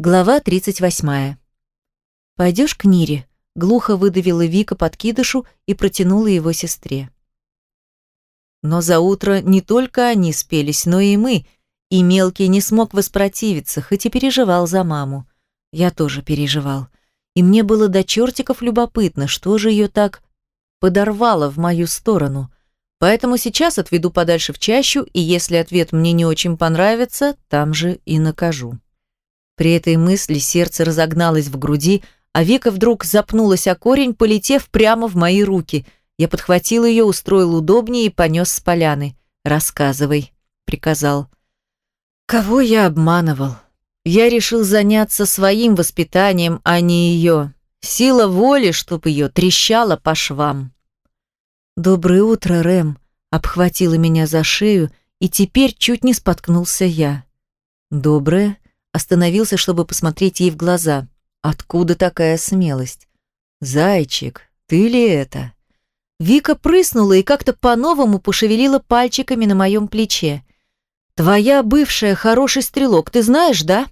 Глава 38. «Пойдешь к Нире?» — глухо выдавила Вика подкидышу и протянула его сестре. Но за утро не только они спелись, но и мы, и мелкий не смог воспротивиться, хоть и переживал за маму. Я тоже переживал. И мне было до чертиков любопытно, что же ее так подорвало в мою сторону. Поэтому сейчас отведу подальше в чащу, и если ответ мне не очень понравится, там же и накажу. При этой мысли сердце разогналось в груди, а Вика вдруг запнулась о корень, полетев прямо в мои руки. Я подхватил ее, устроил удобнее и понес с поляны. «Рассказывай», — приказал. «Кого я обманывал? Я решил заняться своим воспитанием, а не ее. Сила воли, чтоб ее трещала по швам». «Доброе утро, Рэм», — обхватила меня за шею, и теперь чуть не споткнулся я. «Доброе», Остановился, чтобы посмотреть ей в глаза. Откуда такая смелость? «Зайчик, ты ли это?» Вика прыснула и как-то по-новому пошевелила пальчиками на моем плече. «Твоя бывшая хороший стрелок, ты знаешь, да?»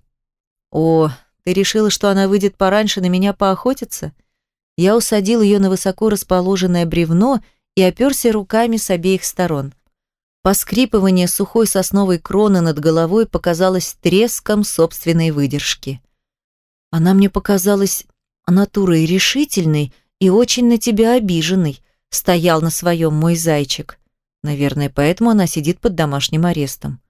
«О, ты решила, что она выйдет пораньше на меня поохотиться?» Я усадил ее на высоко расположенное бревно и оперся руками с обеих сторон. Поскрипывание сухой сосновой кроны над головой показалось треском собственной выдержки. Она мне показалась натурой решительной и очень на тебя обиженной, стоял на своем мой зайчик. Наверное, поэтому она сидит под домашним арестом.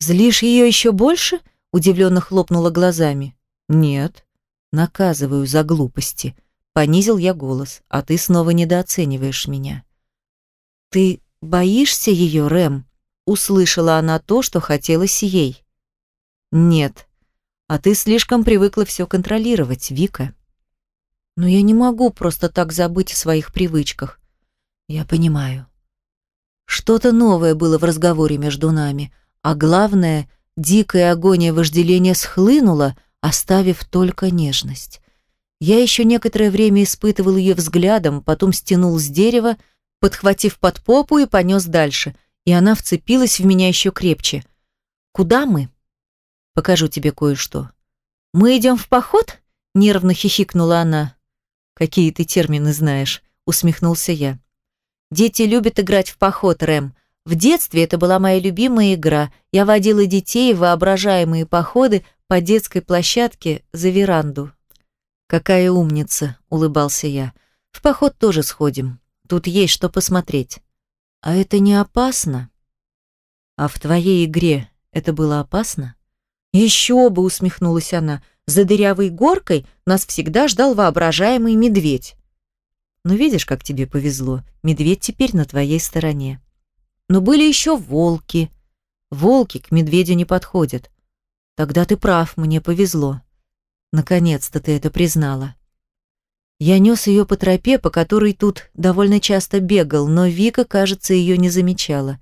«Злишь ее еще больше?» – удивленно хлопнула глазами. «Нет, наказываю за глупости», – понизил я голос, «а ты снова недооцениваешь меня». «Ты «Боишься ее, Рэм?» Услышала она то, что хотелось ей. «Нет. А ты слишком привыкла все контролировать, Вика». «Но я не могу просто так забыть о своих привычках». «Я понимаю». Что-то новое было в разговоре между нами, а главное, дикая агония вожделения схлынула, оставив только нежность. Я еще некоторое время испытывал ее взглядом, потом стянул с дерева, подхватив под попу и понес дальше, и она вцепилась в меня еще крепче. «Куда мы?» «Покажу тебе кое-что». «Мы идем в поход?» — нервно хихикнула она. «Какие ты термины знаешь?» — усмехнулся я. «Дети любят играть в поход, Рэм. В детстве это была моя любимая игра. Я водила детей в воображаемые походы по детской площадке за веранду». «Какая умница!» — улыбался я. «В поход тоже сходим. Тут есть что посмотреть. А это не опасно? А в твоей игре это было опасно? Еще бы, усмехнулась она. За дырявой горкой нас всегда ждал воображаемый медведь. Но ну, видишь, как тебе повезло. Медведь теперь на твоей стороне. Но были еще волки. Волки к медведю не подходят. Тогда ты прав, мне повезло. Наконец-то ты это признала. Я нес ее по тропе, по которой тут довольно часто бегал, но Вика, кажется, ее не замечала.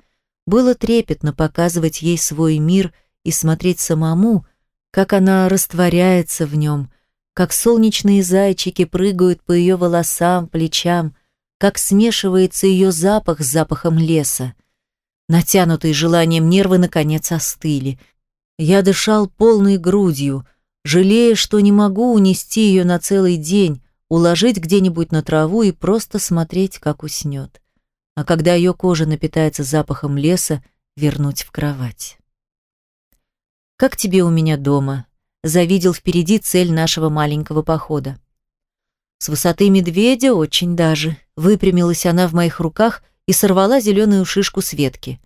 Было трепетно показывать ей свой мир и смотреть самому, как она растворяется в нем, как солнечные зайчики прыгают по ее волосам, плечам, как смешивается ее запах с запахом леса. Натянутые желанием нервы наконец остыли. Я дышал полной грудью, жалея, что не могу унести ее на целый день, уложить где-нибудь на траву и просто смотреть, как уснет. А когда ее кожа напитается запахом леса, вернуть в кровать. «Как тебе у меня дома?» Завидел впереди цель нашего маленького похода. С высоты медведя очень даже. Выпрямилась она в моих руках и сорвала зеленую шишку с ветки.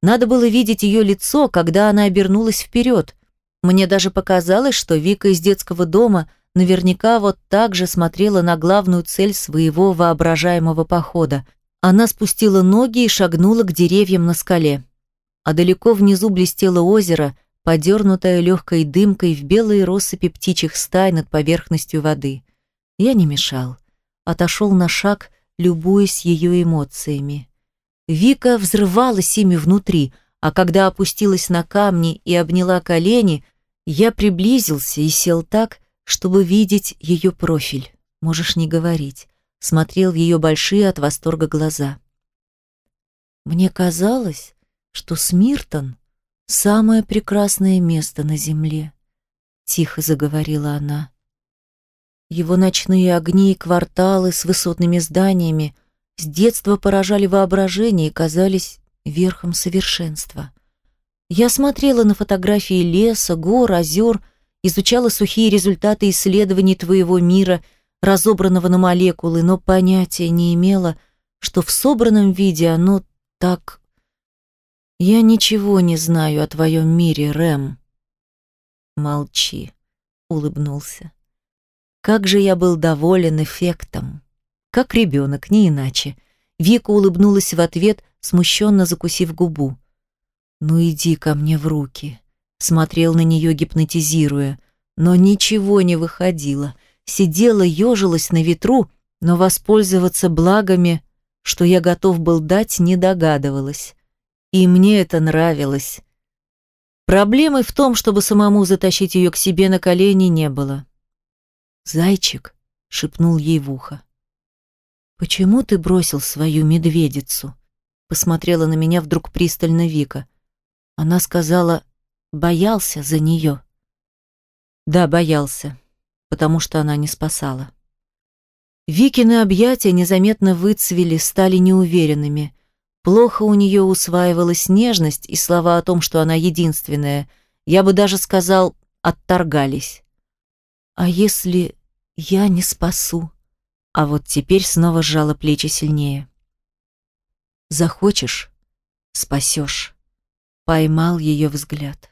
Надо было видеть ее лицо, когда она обернулась вперед. Мне даже показалось, что Вика из детского дома – наверняка вот так же смотрела на главную цель своего воображаемого похода. Она спустила ноги и шагнула к деревьям на скале. А далеко внизу блестело озеро, подернутое легкой дымкой в белые россыпи птичьих стай над поверхностью воды. Я не мешал. Отошел на шаг, любуясь ее эмоциями. Вика взрывалась ими внутри, а когда опустилась на камни и обняла колени, я приблизился и сел так, чтобы видеть ее профиль. Можешь не говорить. Смотрел в ее большие от восторга глаза. Мне казалось, что Смиртон — самое прекрасное место на земле. тихо заговорила она. Его ночные огни и кварталы с высотными зданиями с детства поражали воображение и казались верхом совершенства. Я смотрела на фотографии леса, гор, озер, изучала сухие результаты исследований твоего мира, разобранного на молекулы, но понятия не имела, что в собранном виде оно так... Я ничего не знаю о твоем мире, Рэм. Молчи, улыбнулся. Как же я был доволен эффектом. Как ребенок, не иначе. Вика улыбнулась в ответ, смущенно закусив губу. «Ну иди ко мне в руки», смотрел на нее, гипнотизируя, но ничего не выходило. Сидела, ежилась на ветру, но воспользоваться благами, что я готов был дать, не догадывалась. И мне это нравилось. Проблемы в том, чтобы самому затащить ее к себе на колени, не было. «Зайчик», — шепнул ей в ухо, — «почему ты бросил свою медведицу?» Посмотрела на меня вдруг пристально Вика. Она сказала, боялся за нее. Да, боялся, потому что она не спасала. Викины объятия незаметно выцвели, стали неуверенными. Плохо у нее усваивалась нежность и слова о том, что она единственная. Я бы даже сказал, отторгались. А если я не спасу? А вот теперь снова сжала плечи сильнее. Захочешь — спасешь. Поймал ее взгляд.